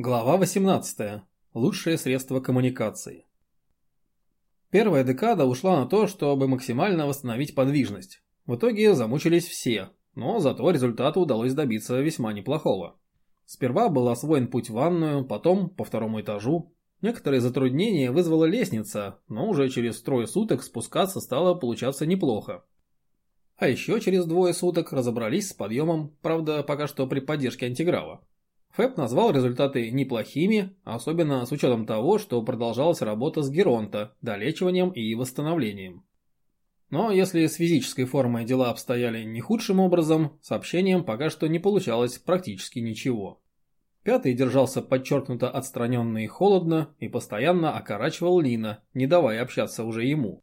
Глава 18. Лучшие средства коммуникации. Первая декада ушла на то, чтобы максимально восстановить подвижность. В итоге замучились все, но зато результата удалось добиться весьма неплохого. Сперва был освоен путь в ванную, потом по второму этажу. Некоторые затруднения вызвала лестница, но уже через трое суток спускаться стало получаться неплохо. А еще через двое суток разобрались с подъемом, правда пока что при поддержке антиграва. Фэб назвал результаты неплохими, особенно с учетом того, что продолжалась работа с Геронто, долечиванием и восстановлением. Но если с физической формой дела обстояли не худшим образом, с общением пока что не получалось практически ничего. Пятый держался подчеркнуто отстраненно и холодно и постоянно окорачивал Лина, не давая общаться уже ему.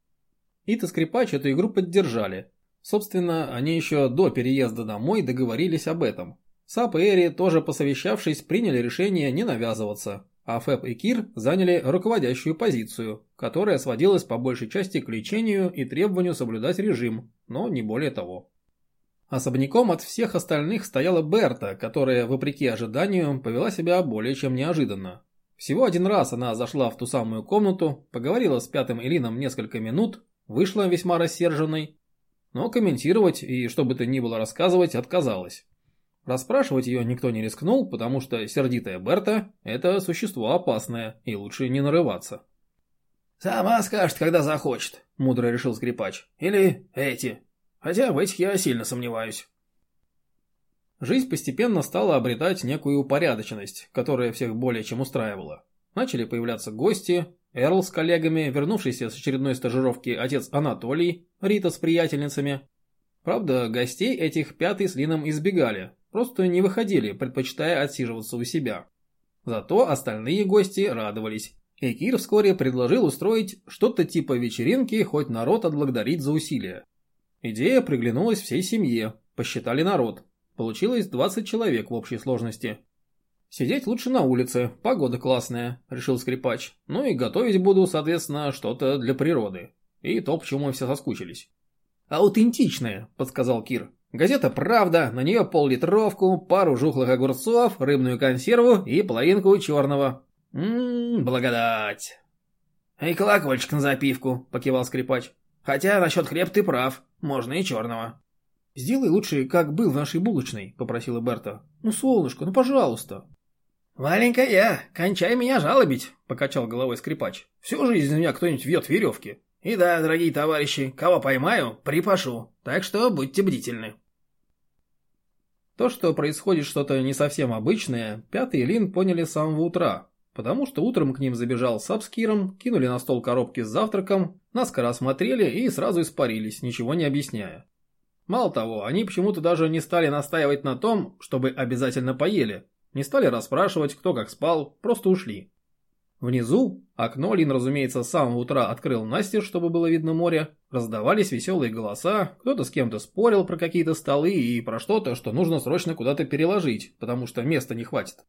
Ит и Скрипач эту игру поддержали. Собственно, они еще до переезда домой договорились об этом, Сап и Эри, тоже посовещавшись, приняли решение не навязываться, а Фэб и Кир заняли руководящую позицию, которая сводилась по большей части к лечению и требованию соблюдать режим, но не более того. Особняком от всех остальных стояла Берта, которая, вопреки ожиданию, повела себя более чем неожиданно. Всего один раз она зашла в ту самую комнату, поговорила с пятым Элином несколько минут, вышла весьма рассерженной, но комментировать и что бы то ни было рассказывать отказалась. Расспрашивать ее никто не рискнул, потому что сердитая Берта – это существо опасное, и лучше не нарываться. «Сама скажет, когда захочет», – мудро решил скрипач. «Или эти. Хотя в этих я сильно сомневаюсь». Жизнь постепенно стала обретать некую упорядоченность, которая всех более чем устраивала. Начали появляться гости, Эрл с коллегами, вернувшийся с очередной стажировки отец Анатолий, Рита с приятельницами. Правда, гостей этих пятый с Лином избегали, просто не выходили, предпочитая отсиживаться у себя. Зато остальные гости радовались. И Кир вскоре предложил устроить что-то типа вечеринки, хоть народ отблагодарить за усилия. Идея приглянулась всей семье, посчитали народ. Получилось 20 человек в общей сложности. «Сидеть лучше на улице, погода классная», – решил скрипач. «Ну и готовить буду, соответственно, что-то для природы. И то, почему мы все соскучились». «Аутентичное», – подсказал Кир. Газета «Правда», на нее пол-литровку, пару жухлых огурцов, рыбную консерву и половинку черного. Ммм, благодать. И колокольчик на запивку, покивал скрипач. Хотя насчет хлеб ты прав, можно и черного. «Сделай лучше, как был в нашей булочной», — попросила Берта. «Ну, солнышко, ну пожалуйста». «Маленькая кончай меня жалобить», — покачал головой скрипач. «Всю жизнь из меня кто-нибудь вьет веревки. И да, дорогие товарищи, кого поймаю, припашу, так что будьте бдительны». То, что происходит что-то не совсем обычное, Пятый и Лин поняли с самого утра, потому что утром к ним забежал Сап с Киром, кинули на стол коробки с завтраком, наскоро осмотрели и сразу испарились, ничего не объясняя. Мало того, они почему-то даже не стали настаивать на том, чтобы обязательно поели, не стали расспрашивать, кто как спал, просто ушли. Внизу, окно Лин, разумеется, с самого утра открыл Настя, чтобы было видно море, раздавались веселые голоса, кто-то с кем-то спорил про какие-то столы и про что-то, что нужно срочно куда-то переложить, потому что места не хватит.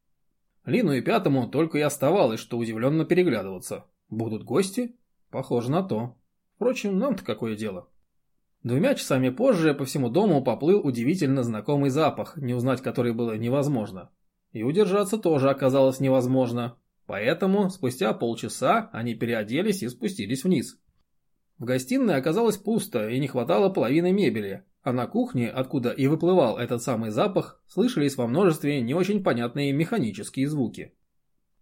Лину и Пятому только и оставалось, что удивленно переглядываться. Будут гости? Похоже на то. Впрочем, нам-то какое дело. Двумя часами позже по всему дому поплыл удивительно знакомый запах, не узнать который было невозможно. И удержаться тоже оказалось невозможно. Поэтому спустя полчаса они переоделись и спустились вниз. В гостиной оказалось пусто и не хватало половины мебели, а на кухне, откуда и выплывал этот самый запах, слышались во множестве не очень понятные механические звуки.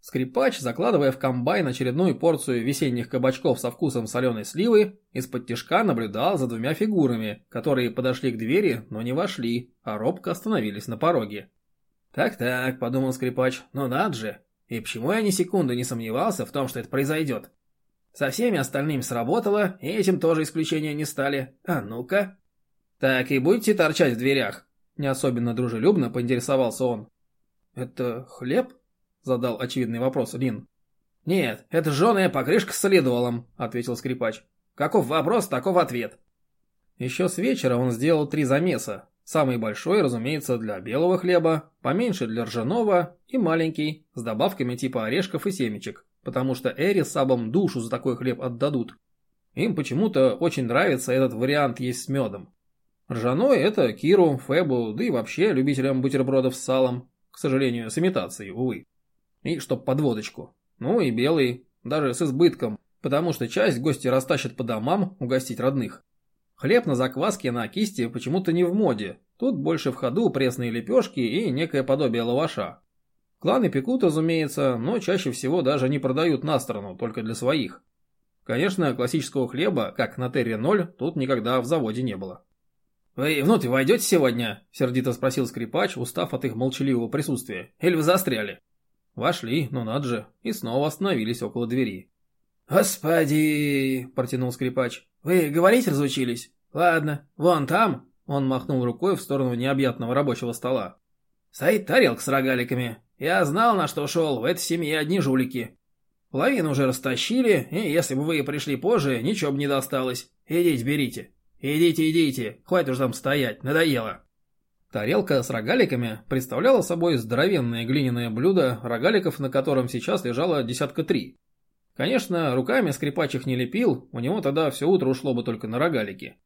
Скрипач, закладывая в комбайн очередную порцию весенних кабачков со вкусом соленой сливы, из-под тишка наблюдал за двумя фигурами, которые подошли к двери, но не вошли, а робко остановились на пороге. «Так-так», — подумал скрипач, — «ну надо же, и почему я ни секунды не сомневался в том, что это произойдет? Со всеми остальными сработало, и этим тоже исключения не стали. А ну-ка. Так и будете торчать в дверях? Не особенно дружелюбно поинтересовался он. Это хлеб? Задал очевидный вопрос Лин. Нет, это жженая покрышка с солидолом, ответил скрипач. Каков вопрос, таков ответ. Еще с вечера он сделал три замеса, Самый большой, разумеется, для белого хлеба, поменьше для ржаного и маленький, с добавками типа орешков и семечек, потому что Эри с Сабом душу за такой хлеб отдадут. Им почему-то очень нравится этот вариант есть с медом. Ржаной – это Киру, Фебу, да и вообще любителям бутербродов с салом, к сожалению, с имитацией, увы. И чтоб под водочку. Ну и белый, даже с избытком, потому что часть гости растащат по домам угостить родных. Хлеб на закваске на кисти почему-то не в моде. Тут больше в ходу пресные лепешки и некое подобие лаваша. Кланы пекут, разумеется, но чаще всего даже не продают на сторону, только для своих. Конечно, классического хлеба, как на Терре 0, тут никогда в заводе не было. «Вы внутрь войдете сегодня?» – сердито спросил скрипач, устав от их молчаливого присутствия. «Или вы застряли?» Вошли, ну надо же, и снова остановились около двери. «Господи!» – протянул скрипач. «Вы говорить разучились? Ладно, вон там...» Он махнул рукой в сторону необъятного рабочего стола. «Стоит тарелка с рогаликами. Я знал, на что шел, в этой семье одни жулики. Половину уже растащили, и если бы вы пришли позже, ничего бы не досталось. Идите, берите. Идите, идите, хватит уж там стоять, надоело». Тарелка с рогаликами представляла собой здоровенное глиняное блюдо, рогаликов на котором сейчас лежало десятка три. Конечно, руками скрипач их не лепил, у него тогда все утро ушло бы только на рогалики.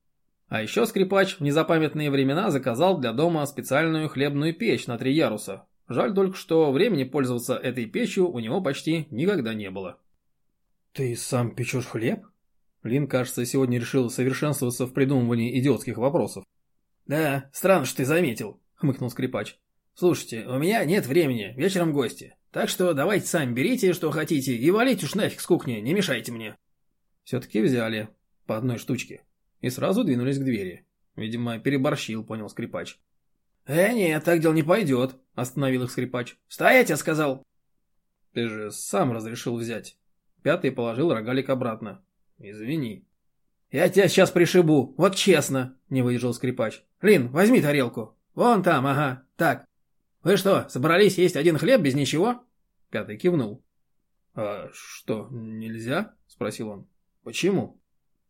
А еще скрипач в незапамятные времена заказал для дома специальную хлебную печь на три яруса. Жаль только, что времени пользоваться этой печью у него почти никогда не было. «Ты сам печешь хлеб?» Лин, кажется, сегодня решил совершенствоваться в придумывании идиотских вопросов. «Да, странно, что ты заметил», — хмыкнул скрипач. «Слушайте, у меня нет времени, вечером гости. Так что давайте сами берите, что хотите, и валите уж нафиг с кухни, не мешайте мне. Все-таки взяли. По одной штучке. И сразу двинулись к двери. Видимо, переборщил, понял скрипач. «Э, нет, так дело не пойдет», — остановил их скрипач. «Стоять, я сказал!» «Ты же сам разрешил взять». Пятый положил рогалик обратно. «Извини». «Я тебя сейчас пришибу, вот честно», — не выдержал скрипач. «Лин, возьми тарелку. Вон там, ага. Так, «Вы что, собрались есть один хлеб без ничего?» Пятый кивнул. «А что, нельзя?» – спросил он. «Почему?»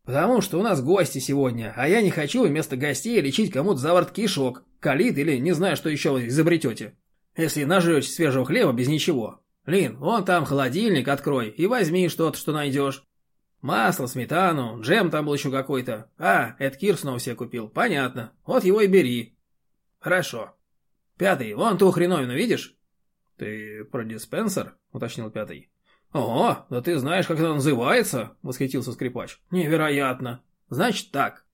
«Потому что у нас гости сегодня, а я не хочу вместо гостей лечить кому-то заворот кишок, калит или не знаю, что еще вы изобретете. Если нажрете свежего хлеба без ничего. Лин, вон там холодильник открой и возьми что-то, что найдешь. Масло, сметану, джем там был еще какой-то. А, это Кир снова себе купил. Понятно. Вот его и бери. Хорошо. «Пятый, вон ту хреновину видишь?» «Ты про диспенсер?» — уточнил пятый. «Ого, да ты знаешь, как это называется?» — восхитился скрипач. «Невероятно! Значит так.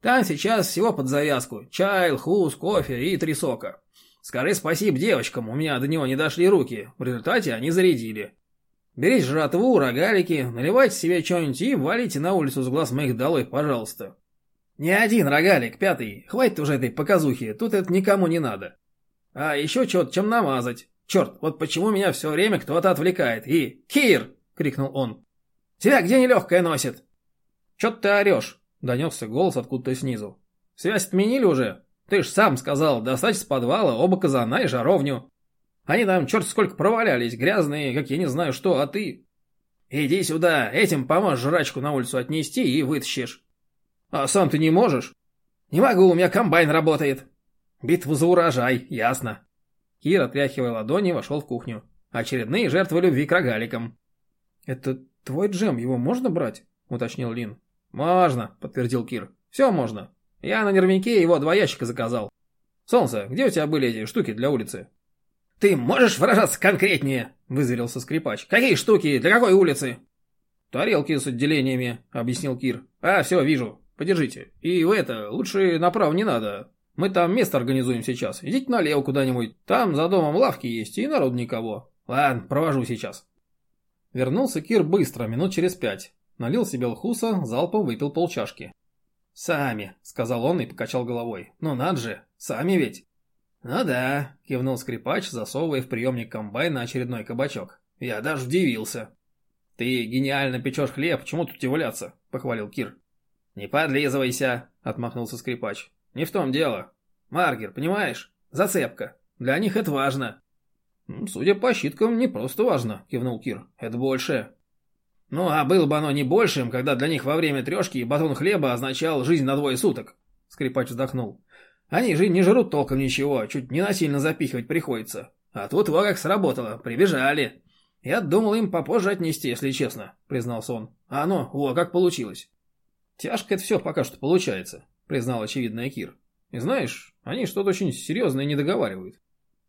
Там сейчас всего под завязку. Чай, лхус, кофе и три сока. Скажи спасибо девочкам, у меня до него не дошли руки. В результате они зарядили. Берите жратву, рогалики, наливайте себе что-нибудь и валите на улицу с глаз моих долой, пожалуйста. Не один рогалик, пятый. Хватит уже этой показухи, тут это никому не надо. А еще что-то чем намазать. Черт, вот почему меня все время кто-то отвлекает. И... «Кир!» — крикнул он. «Тебя где нелегкая носит?» «Че ты орешь?» — донесся голос откуда-то снизу. «Связь отменили уже? Ты ж сам сказал, достать с подвала оба казана и жаровню. Они там черт сколько провалялись, грязные, как я не знаю что, а ты...» «Иди сюда, этим поможешь жрачку на улицу отнести и вытащишь». «А сам ты не можешь?» «Не могу, у меня комбайн работает». Битву за урожай, ясно. Кир, отряхивая ладони, вошел в кухню. Очередные жертвы любви к рогаликам. «Это твой джем, его можно брать?» — уточнил Лин. «Можно», — подтвердил Кир. «Все можно. Я на нервнике его два ящика заказал. Солнце, где у тебя были эти штуки для улицы?» «Ты можешь выражаться конкретнее?» — вызверился скрипач. «Какие штуки? Для какой улицы?» «Тарелки с отделениями», — объяснил Кир. «А, все, вижу. Подержите. И в это, лучше направо не надо. Мы там место организуем сейчас. Идите налево куда-нибудь. Там за домом лавки есть, и народ никого. Ладно, провожу сейчас. Вернулся Кир быстро, минут через пять. Налил себе лхуса, залпом выпил полчашки. «Сами», — сказал он и покачал головой. «Ну надо же, сами ведь». «Ну да», — кивнул скрипач, засовывая в приемник комбайна очередной кабачок. «Я даже удивился». «Ты гениально печешь хлеб, чему тут удивляться?» — похвалил Кир. «Не подлизывайся», — отмахнулся скрипач. «Не в том дело. Маргер, понимаешь? Зацепка. Для них это важно». «Судя по щиткам, не просто важно», — кивнул Кир. «Это больше». «Ну, а было бы оно не большим, когда для них во время трешки батон хлеба означал жизнь на двое суток», — скрипач вздохнул. «Они же не жрут толком ничего, чуть не насильно запихивать приходится. А тут во как сработало, прибежали. Я думал им попозже отнести, если честно», — признался он. «А оно, во, как получилось». «Тяжко это все пока что получается», признал очевидное Кир. И знаешь, они что-то очень серьезное не договаривают.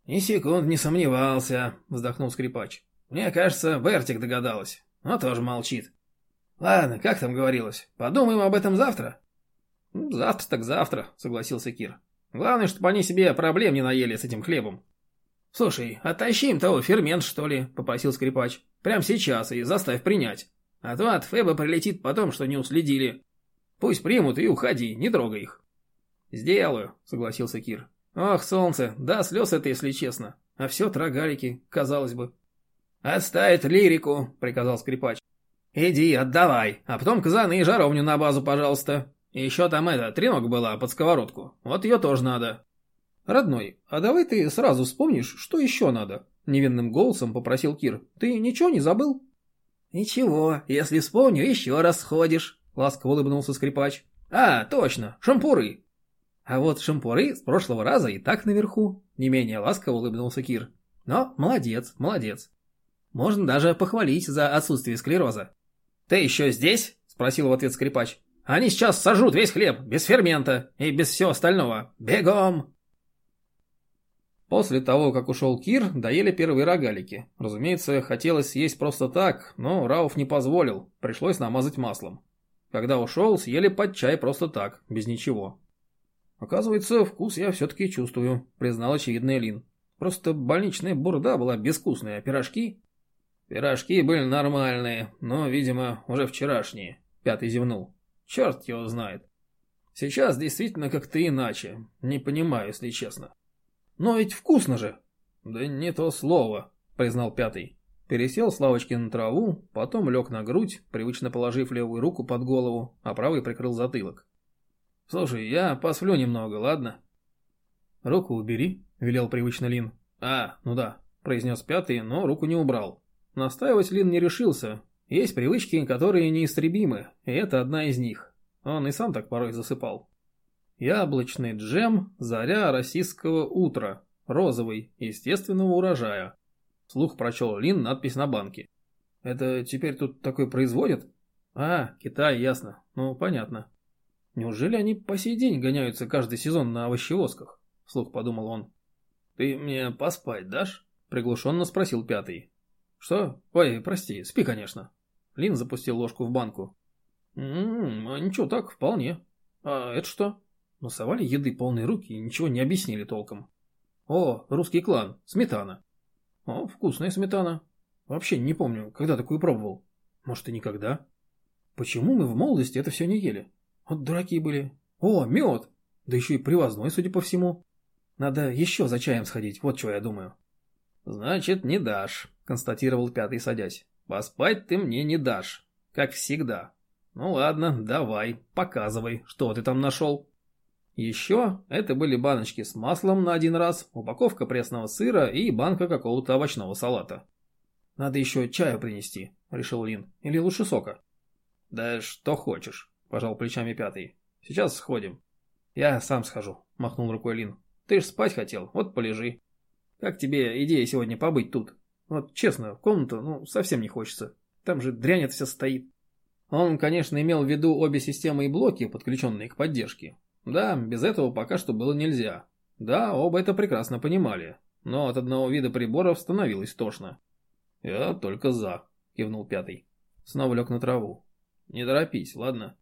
«Ни секунд не сомневался», — вздохнул скрипач. «Мне кажется, Бертик догадалась, но тоже молчит». «Ладно, как там говорилось, подумаем об этом завтра?» «Завтра так завтра», — согласился Кир. «Главное, чтобы они себе проблем не наели с этим хлебом». «Слушай, оттащи им того фермент, что ли», — попросил скрипач. «Прямо сейчас и заставь принять. А то от Феба прилетит потом, что не уследили. Пусть примут и уходи, не трогай их». «Сделаю», — согласился Кир. «Ох, солнце, да слез это, если честно. А все трогарики, казалось бы». «Отставить лирику», — приказал скрипач. «Иди, отдавай, а потом казаны и жаровню на базу, пожалуйста. И еще там эта, треног была под сковородку. Вот ее тоже надо». «Родной, а давай ты сразу вспомнишь, что еще надо?» Невинным голосом попросил Кир. «Ты ничего не забыл?» «Ничего, если вспомню, еще раз сходишь», — ласково улыбнулся скрипач. «А, точно, шампуры». «А вот шампуры с прошлого раза и так наверху», — не менее ласково улыбнулся Кир. «Но молодец, молодец. Можно даже похвалить за отсутствие склероза». «Ты еще здесь?» — спросил в ответ скрипач. «Они сейчас сожрут весь хлеб, без фермента и без всего остального. Бегом!» После того, как ушел Кир, доели первые рогалики. Разумеется, хотелось съесть просто так, но Рауф не позволил, пришлось намазать маслом. Когда ушел, съели под чай просто так, без ничего. Оказывается, вкус я все-таки чувствую, признал очевидный Лин. Просто больничная бурда была безвкусная, а пирожки... Пирожки были нормальные, но, видимо, уже вчерашние. Пятый зевнул. Черт его знает. Сейчас действительно как-то иначе. Не понимаю, если честно. Но ведь вкусно же. Да не то слово, признал пятый. Пересел с лавочки на траву, потом лег на грудь, привычно положив левую руку под голову, а правый прикрыл затылок. «Слушай, я посплю немного, ладно?» «Руку убери», — велел привычно Лин. «А, ну да», — произнес пятый, но руку не убрал. Настаивать Лин не решился. Есть привычки, которые неистребимы, и это одна из них. Он и сам так порой засыпал. Яблочный джем «Заря российского утра», розовый, естественного урожая. Слух прочел Лин надпись на банке. «Это теперь тут такой производят?» «А, Китай, ясно. Ну, понятно». «Неужели они по сей день гоняются каждый сезон на овощевозках?» Слух подумал он. «Ты мне поспать дашь?» Приглушенно спросил пятый. «Что? Ой, прости, спи, конечно». Лин запустил ложку в банку. «М-м, ничего так, вполне. А это что?» но совали еды полные руки и ничего не объяснили толком. О, русский клан, сметана. О, вкусная сметана. Вообще не помню, когда такую пробовал. Может и никогда. Почему мы в молодости это все не ели? Вот дураки были. О, мед! Да еще и привозной, судя по всему. Надо еще за чаем сходить, вот чего я думаю. Значит, не дашь, констатировал пятый, садясь. Поспать ты мне не дашь, как всегда. Ну ладно, давай, показывай, что ты там нашел. Еще это были баночки с маслом на один раз, упаковка пресного сыра и банка какого-то овощного салата. «Надо еще чаю принести», — решил Лин. «Или лучше сока?» «Да что хочешь», — пожал плечами пятый. «Сейчас сходим». «Я сам схожу», — махнул рукой Лин. «Ты ж спать хотел, вот полежи. Как тебе идея сегодня побыть тут? Вот честно, комната, ну, совсем не хочется. Там же дрянь это вся стоит». Он, конечно, имел в виду обе системы и блоки, подключенные к поддержке, да, без этого пока что было нельзя. Да, оба это прекрасно понимали, но от одного вида приборов становилось тошно. «Я только за», — кивнул пятый. Снова лег на траву. «Не торопись, ладно?»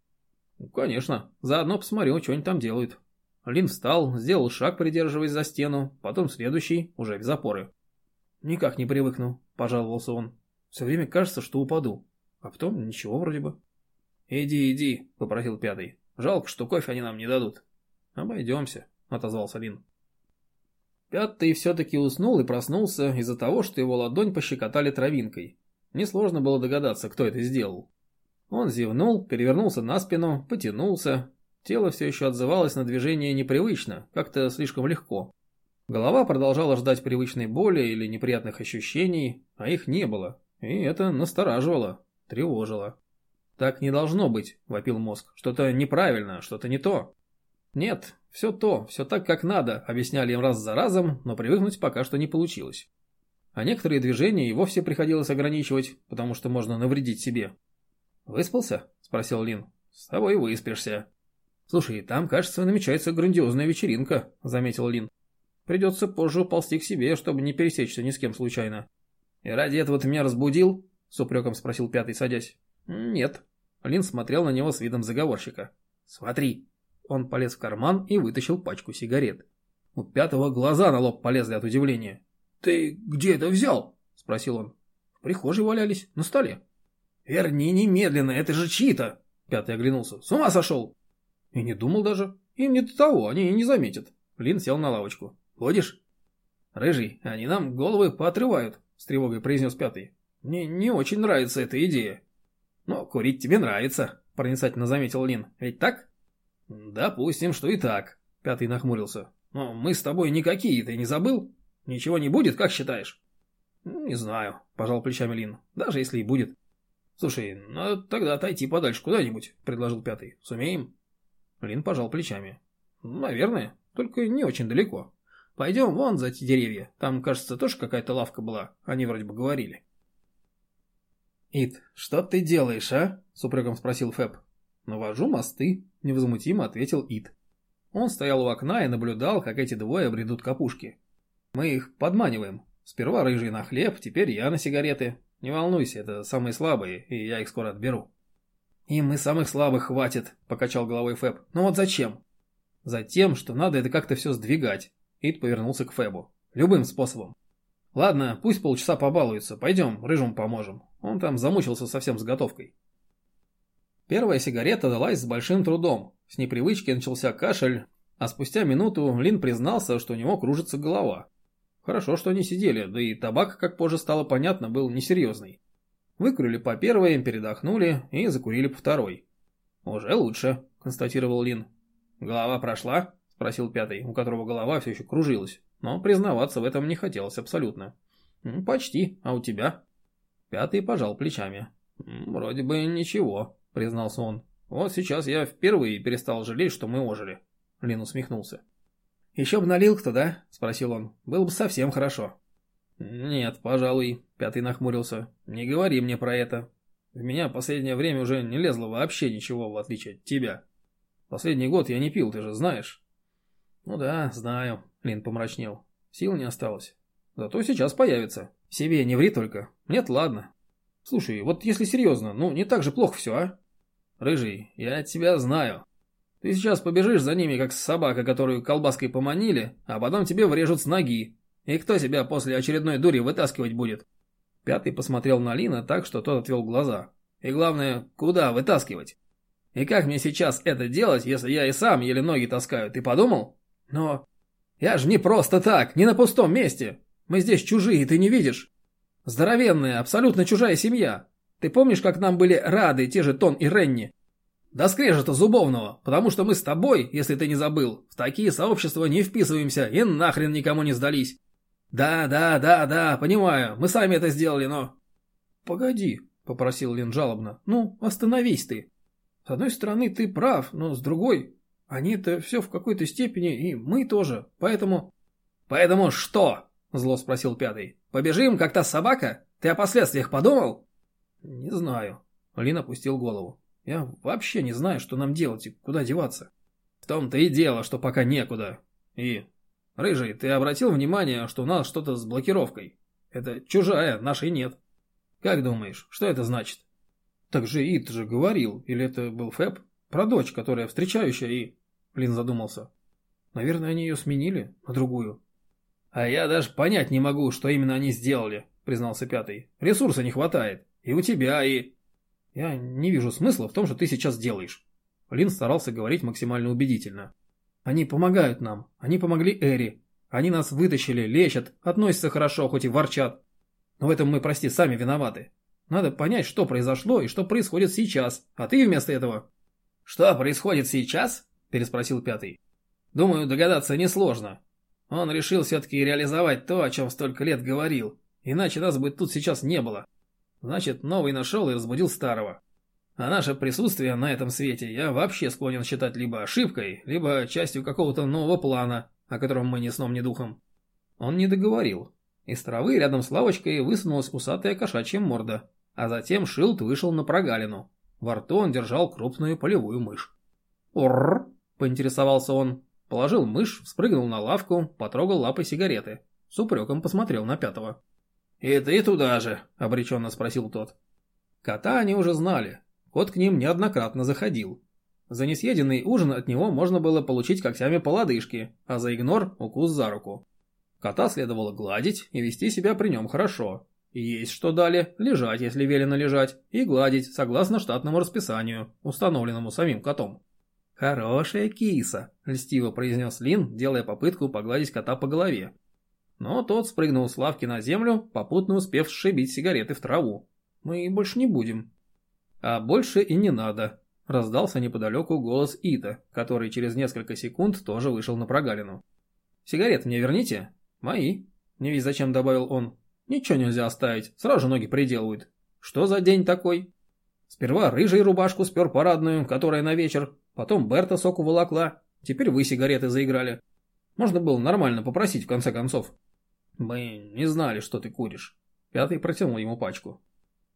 «Ну, «Конечно. Заодно посмотрю, что они там делают». Лин встал, сделал шаг, придерживаясь за стену, потом следующий, уже без опоры. «Никак не привыкну», — пожаловался он. «Все время кажется, что упаду. А потом ничего вроде бы». «Иди, иди», — попросил пятый. Жалко, что кофе они нам не дадут. Обойдемся, отозвался Лин. Пятый все-таки уснул и проснулся из-за того, что его ладонь пощекотали травинкой. Несложно было догадаться, кто это сделал. Он зевнул, перевернулся на спину, потянулся. Тело все еще отзывалось на движение непривычно, как-то слишком легко. Голова продолжала ждать привычной боли или неприятных ощущений, а их не было. И это настораживало, тревожило. «Так не должно быть», — вопил мозг. «Что-то неправильно, что-то не то». «Нет, все то, все так, как надо», — объясняли им раз за разом, но привыкнуть пока что не получилось. А некоторые движения и вовсе приходилось ограничивать, потому что можно навредить себе. «Выспался?» — спросил Лин. «С тобой выспишься». «Слушай, там, кажется, намечается грандиозная вечеринка», — заметил Лин. Придется позже уползти к себе, чтобы не пересечься ни с кем случайно. И ради этого ты меня разбудил? С упреком спросил пятый, садясь. Нет. Лин смотрел на него с видом заговорщика. Смотри. Он полез в карман и вытащил пачку сигарет. У пятого глаза на лоб полезли от удивления. «Ты где это взял?» – спросил он. «В прихожей валялись, на столе». «Верни немедленно, это же чьи-то!» Пятый оглянулся. «С ума сошел!» И не думал даже. Им не до того, они и не заметят. Лин сел на лавочку. «Будешь?» «Рыжий, они нам головы поотрывают», — с тревогой произнес пятый. «Мне не очень нравится эта идея». «Но курить тебе нравится», — проницательно заметил Лин. «Ведь так?» «Допустим, что и так», — пятый нахмурился. «Но мы с тобой никакие, ты не забыл? Ничего не будет, как считаешь?» «Не знаю», — пожал плечами Лин. «Даже если и будет». «Слушай, ну тогда отойти подальше куда-нибудь», — предложил пятый. «Сумеем?» Лин пожал плечами. «Наверное, только не очень далеко. Пойдем вон за эти деревья. Там, кажется, тоже какая-то лавка была. Они вроде бы говорили». «Ит, что ты делаешь, а?» — с упреком спросил Фэб. «Навожу мосты», — невозмутимо ответил Ит. Он стоял у окна и наблюдал, как эти двое бредут капушки. «Мы их подманиваем. Сперва рыжий на хлеб, теперь я на сигареты. Не волнуйся, это самые слабые, и я их скоро отберу». «Им и самых слабых хватит», — покачал головой Фэб. «Ну вот зачем?» «Затем, что надо это как-то все сдвигать». Ид повернулся к Фэбу. «Любым способом. Ладно, пусть полчаса побалуется. Пойдем, рыжему поможем. Он там замучился совсем с готовкой». Первая сигарета далась с большим трудом. С непривычки начался кашель, а спустя минуту Лин признался, что у него кружится голова. Хорошо, что они сидели, да и табак, как позже стало понятно, был несерьезный. Выкурили по первой, передохнули и закурили по второй. «Уже лучше», — констатировал Лин. «Голова прошла?» — спросил пятый, у которого голова все еще кружилась. Но признаваться в этом не хотелось абсолютно. «Почти, а у тебя?» Пятый пожал плечами. «Вроде бы ничего», — признался он. «Вот сейчас я впервые перестал жалеть, что мы ожили». Лин усмехнулся. «Еще бы налил кто, да?» — спросил он. «Было бы совсем хорошо». «Нет, пожалуй», — Пятый нахмурился. «Не говори мне про это. В меня последнее время уже не лезло вообще ничего, в отличие от тебя. Последний год я не пил, ты же знаешь». «Ну да, знаю», — Лин помрачнел. «Сил не осталось. Зато сейчас появится. Себе не ври только. Нет, ладно. Слушай, вот если серьезно, ну не так же плохо все, а? Рыжий, я тебя знаю. Ты сейчас побежишь за ними, как собака, которую колбаской поманили, а потом тебе врежут с ноги, и кто себя после очередной дури вытаскивать будет? Пятый посмотрел на Лина так, что тот отвел глаза. И главное, куда вытаскивать? И как мне сейчас это делать, если я и сам еле ноги таскаю, ты подумал? Но я же не просто так, не на пустом месте. Мы здесь чужие, ты не видишь? Здоровенная, абсолютно чужая семья. Ты помнишь, как нам были рады те же Тон и Ренни? До скрежета зубовного, потому что мы с тобой, если ты не забыл, в такие сообщества не вписываемся и нахрен никому не сдались. «Да, да, да, да, понимаю, мы сами это сделали, но...» «Погоди», — попросил Лин жалобно, — «ну, остановись ты. С одной стороны, ты прав, но с другой, они-то все в какой-то степени, и мы тоже, поэтому...» «Поэтому что?» — зло спросил пятый. «Побежим, как та собака? Ты о последствиях подумал?» «Не знаю», — Лин опустил голову. «Я вообще не знаю, что нам делать и куда деваться». «В том-то и дело, что пока некуда. И «Рыжий, ты обратил внимание, что у нас что-то с блокировкой? Это чужая, нашей нет. Как думаешь, что это значит?» «Так же Ит же говорил, или это был Фэб? Про дочь, которая встречающая и...» Лин задумался. «Наверное, они ее сменили на другую». «А я даже понять не могу, что именно они сделали», признался Пятый. «Ресурса не хватает. И у тебя, и...» «Я не вижу смысла в том, что ты сейчас делаешь». Лин старался говорить максимально убедительно. Они помогают нам. Они помогли Эри. Они нас вытащили, лечат, относятся хорошо, хоть и ворчат. Но в этом мы, прости, сами виноваты. Надо понять, что произошло и что происходит сейчас. А ты вместо этого... «Что происходит сейчас?» – переспросил Пятый. «Думаю, догадаться несложно. Он решил все-таки реализовать то, о чем столько лет говорил. Иначе нас бы тут сейчас не было. Значит, новый нашел и разбудил старого. А наше присутствие на этом свете я вообще склонен считать либо ошибкой, либо частью какого-то нового плана, о котором мы ни сном, ни духом. Он не договорил. Из травы рядом с лавочкой высунулась усатая кошачья морда, а затем Шилд вышел на прогалину. Во рту он держал крупную полевую мышь. «Орр!» – поинтересовался он. Положил мышь, спрыгнул на лавку, потрогал лапой сигареты. С упреком посмотрел на пятого. «И ты туда же?» – обреченно спросил тот. Кота они уже знали. Кот к ним неоднократно заходил. За несъеденный ужин от него можно было получить когтями по лодыжке, а за игнор – укус за руку. Кота следовало гладить и вести себя при нем хорошо. Есть что дали, лежать, если велено лежать, и гладить, согласно штатному расписанию, установленному самим котом. «Хорошая киса», – льстиво произнес Лин, делая попытку погладить кота по голове. Но тот спрыгнул с лавки на землю, попутно успев сшибить сигареты в траву. «Мы больше не будем». «А больше и не надо», – раздался неподалеку голос Ита, который через несколько секунд тоже вышел на прогалину. «Сигарет мне верните?» «Мои», – не весь зачем добавил он. «Ничего нельзя оставить, сразу ноги приделывают. Что за день такой?» Сперва рыжий рубашку спер парадную, которая на вечер, Потом Берта соку волокла. Теперь вы сигареты заиграли. Можно было нормально попросить в конце концов. Мы не знали, что ты куришь. Пятый протянул ему пачку.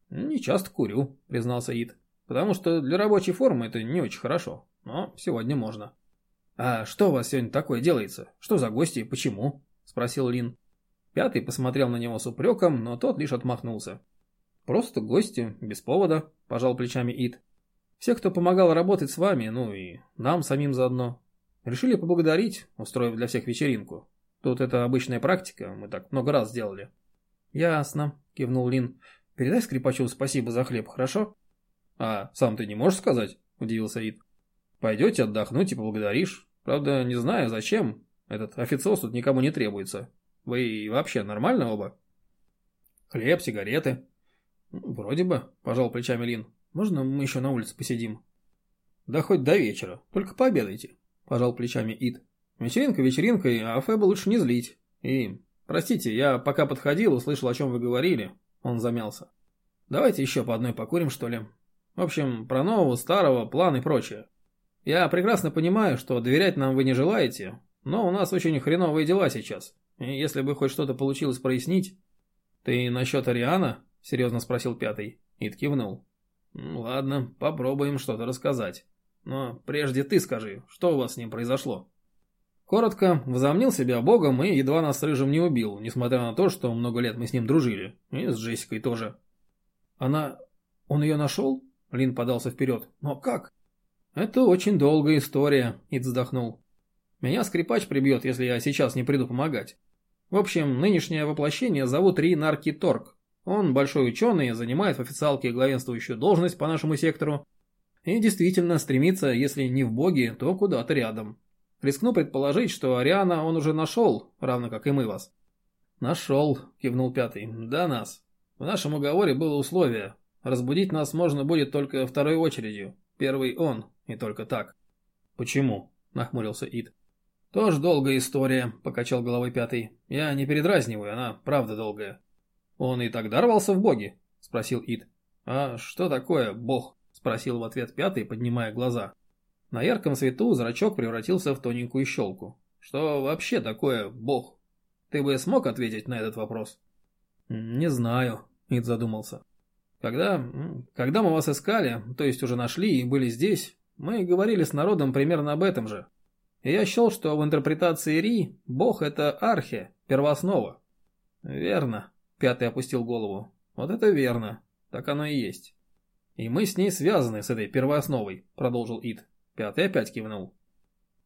Не часто курю, признался Ид. Потому что для рабочей формы это не очень хорошо. Но сегодня можно. А что у вас сегодня такое делается? Что за гости? Почему? Спросил Лин. Пятый посмотрел на него с упреком, но тот лишь отмахнулся. «Просто гости, без повода», – пожал плечами Ид. Все, кто помогал работать с вами, ну и нам самим заодно. Решили поблагодарить, устроив для всех вечеринку. Тут это обычная практика, мы так много раз сделали. Ясно, кивнул Лин. Передай скрипачу спасибо за хлеб, хорошо? А сам ты не можешь сказать? Удивился Ид. Пойдете отдохнуть и поблагодаришь. Правда, не знаю, зачем. Этот официоз тут никому не требуется. Вы вообще нормально оба? Хлеб, сигареты. Вроде бы, пожал плечами Лин. Можно мы еще на улице посидим? Да хоть до вечера, только пообедайте, пожал плечами Ид. Вечеринка вечеринкой, а Феба лучше не злить. И, простите, я пока подходил, услышал, о чем вы говорили. Он замялся. Давайте еще по одной покурим, что ли. В общем, про нового, старого, план и прочее. Я прекрасно понимаю, что доверять нам вы не желаете, но у нас очень хреновые дела сейчас. И если бы хоть что-то получилось прояснить... Ты насчет Ариана? Серьезно спросил пятый. Ид кивнул. «Ладно, попробуем что-то рассказать. Но прежде ты скажи, что у вас с ним произошло?» Коротко, возомнил себя богом и едва нас с Рыжим не убил, несмотря на то, что много лет мы с ним дружили. И с Джессикой тоже. Она... Он ее нашел? Лин подался вперед. Но как? Это очень долгая история, Ид вздохнул. Меня скрипач прибьет, если я сейчас не приду помогать. В общем, нынешнее воплощение зовут Ри Нарки Торг. Он большой ученый, занимает в официалке главенствующую должность по нашему сектору. И действительно стремится, если не в боги, то куда-то рядом. Рискну предположить, что Ариана он уже нашел, равно как и мы вас. Нашел, кивнул пятый. Да нас. В нашем уговоре было условие. Разбудить нас можно будет только второй очередью. Первый он, и только так. Почему? Нахмурился Ид. Тоже долгая история, покачал головой пятый. Я не передразниваю, она правда долгая. «Он и тогда рвался в боги?» – спросил Ид. «А что такое бог?» – спросил в ответ пятый, поднимая глаза. На ярком свету зрачок превратился в тоненькую щелку. «Что вообще такое бог? Ты бы смог ответить на этот вопрос?» «Не знаю», – Ид задумался. «Когда, когда мы вас искали, то есть уже нашли и были здесь, мы говорили с народом примерно об этом же. И я счел, что в интерпретации Ри бог – это архе, первооснова». «Верно», Пятый опустил голову. Вот это верно. Так оно и есть. И мы с ней связаны, с этой первоосновой, продолжил Ид. Пятый опять кивнул.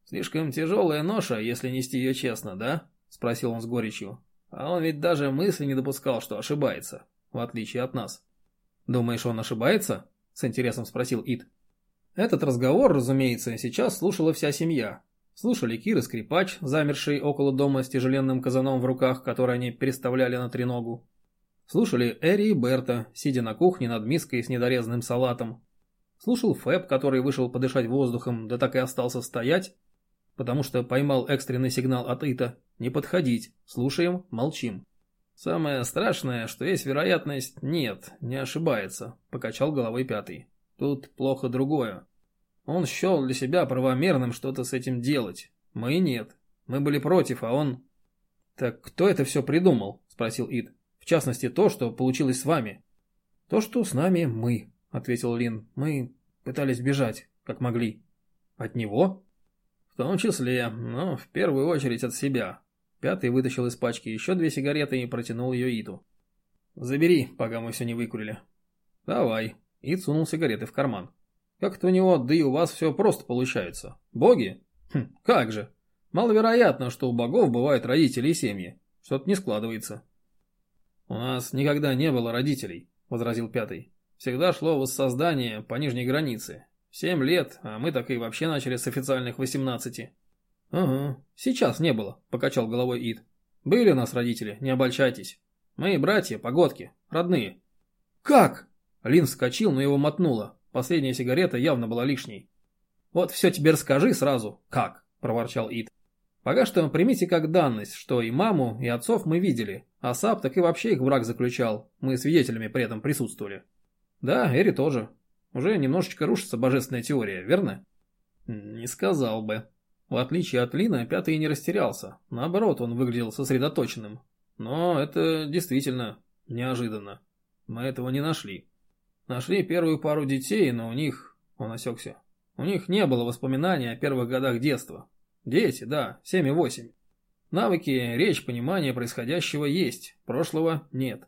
Слишком тяжелая ноша, если нести ее честно, да? Спросил он с горечью. А он ведь даже мысли не допускал, что ошибается, в отличие от нас. Думаешь, он ошибается? С интересом спросил Ид. Этот разговор, разумеется, сейчас слушала вся семья. Слушали Кир и скрипач, замерший около дома с тяжеленным казаном в руках, который они переставляли на треногу. Слушали Эри и Берта, сидя на кухне над миской с недорезанным салатом. Слушал Фэб, который вышел подышать воздухом, да так и остался стоять, потому что поймал экстренный сигнал от Ита. Не подходить, слушаем, молчим. Самое страшное, что есть вероятность «нет, не ошибается», покачал головой пятый. Тут плохо другое. Он счел для себя правомерным что-то с этим делать. Мы нет. Мы были против, а он... «Так кто это все придумал?» – спросил Ид. «В частности, то, что получилось с вами». «То, что с нами мы», – ответил Лин. «Мы пытались бежать, как могли». «От него?» «В том числе, но в первую очередь от себя. Пятый вытащил из пачки еще две сигареты и протянул ее Иту. «Забери, пока мы все не выкурили». «Давай». Ит сунул сигареты в карман. «Как-то у него, да и у вас все просто получается. Боги? Хм, как же. Маловероятно, что у богов бывают родители и семьи. Что-то не складывается». «У нас никогда не было родителей», — возразил Пятый. «Всегда шло воссоздание по нижней границе. Семь лет, а мы так и вообще начали с официальных восемнадцати». «Ага, сейчас не было», — покачал головой Ид. «Были у нас родители, не обольщайтесь. Мои братья, погодки, родные». «Как?» Лин вскочил, но его мотнуло. Последняя сигарета явно была лишней. «Вот все тебе расскажи сразу, как?» – проворчал Ид. «Пока что примите как данность, что и маму, и отцов мы видели, а Сап так и вообще их брак заключал, мы свидетелями при этом присутствовали». «Да, Эри тоже. Уже немножечко рушится божественная теория, верно?» «Не сказал бы», в отличие от Лина, Пятый не растерялся. Наоборот, он выглядел сосредоточенным. Но это действительно неожиданно. Мы этого не нашли. Нашли первую пару детей, но у них... Он осекся. У них не было воспоминаний о первых годах детства. Дети, да, 7 и 8. Навыки, речь, понимание происходящего есть, прошлого нет.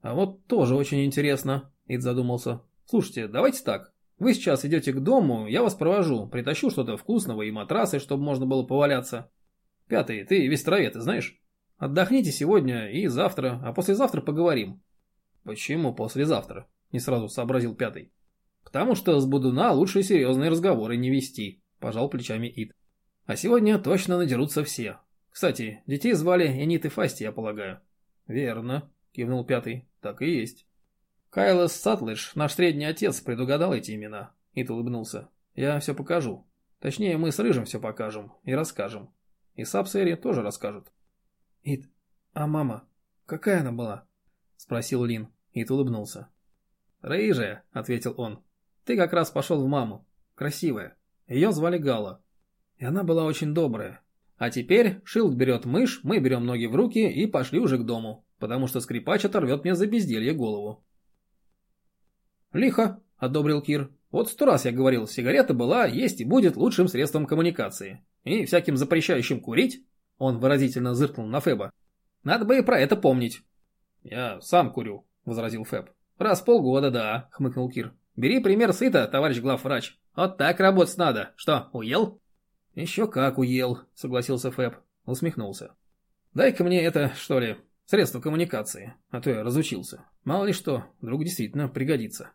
А вот тоже очень интересно, Ид задумался. Слушайте, давайте так. Вы сейчас идете к дому, я вас провожу, притащу что-то вкусного и матрасы, чтобы можно было поваляться. Пятый, ты весь траве, знаешь? Отдохните сегодня и завтра, а послезавтра поговорим. Почему послезавтра? Не сразу сообразил пятый. Потому что с Будуна лучше серьезные разговоры не вести, пожал плечами Ид. А сегодня точно надерутся все. Кстати, детей звали Энит и Фасти, я полагаю. Верно, кивнул пятый. Так и есть. Кайлос Сатлыш, наш средний отец, предугадал эти имена. Ит улыбнулся. Я все покажу. Точнее, мы с Рыжим все покажем и расскажем. И Сап с тоже расскажут. Ит, а мама, какая она была? Спросил Лин. Ит улыбнулся. Рыжая, ответил он. Ты как раз пошел в маму. Красивая. Ее звали Гала. И она была очень добрая. А теперь Шилд берет мышь, мы берем ноги в руки и пошли уже к дому, потому что скрипач оторвет мне за безделье голову. «Лихо», — одобрил Кир. «Вот сто раз я говорил, сигарета была, есть и будет лучшим средством коммуникации. И всяким запрещающим курить...» Он выразительно зыркнул на Феба. «Надо бы и про это помнить». «Я сам курю», — возразил Феб. «Раз в полгода, да», — хмыкнул Кир. «Бери пример сыта, товарищ главврач. Вот так работать надо. Что, уел?» «Еще как уел», — согласился Фэб. Усмехнулся. «Дай-ка мне это, что ли, средство коммуникации, а то я разучился. Мало ли что, вдруг действительно пригодится».